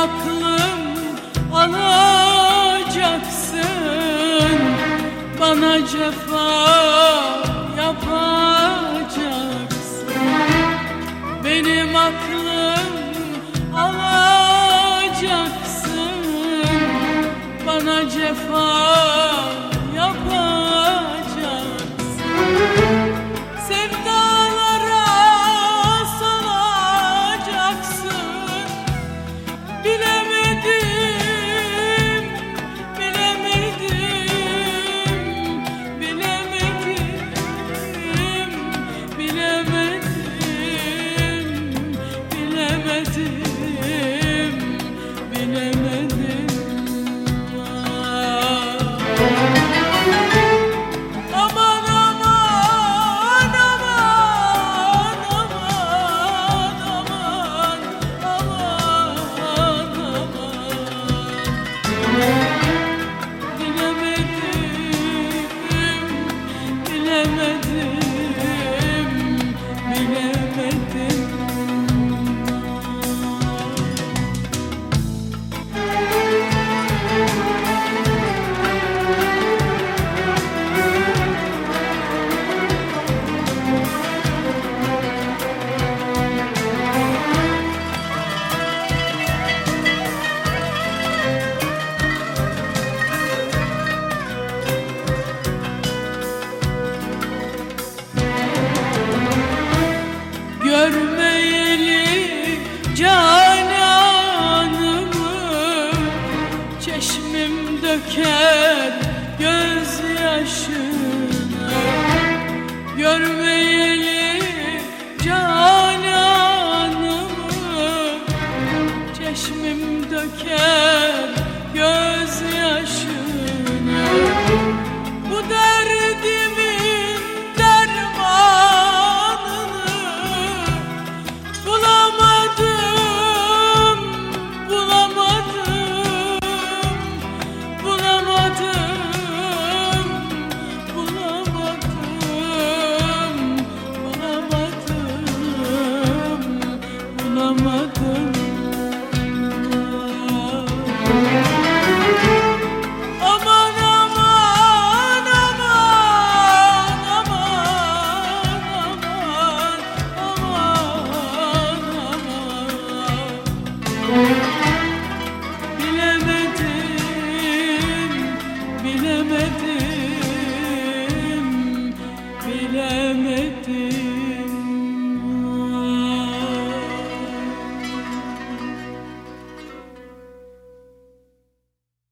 aklım alacaksın. Bana cefa yapacaksın. Benim aklım bilemedim Yeşmim döker gözyaşı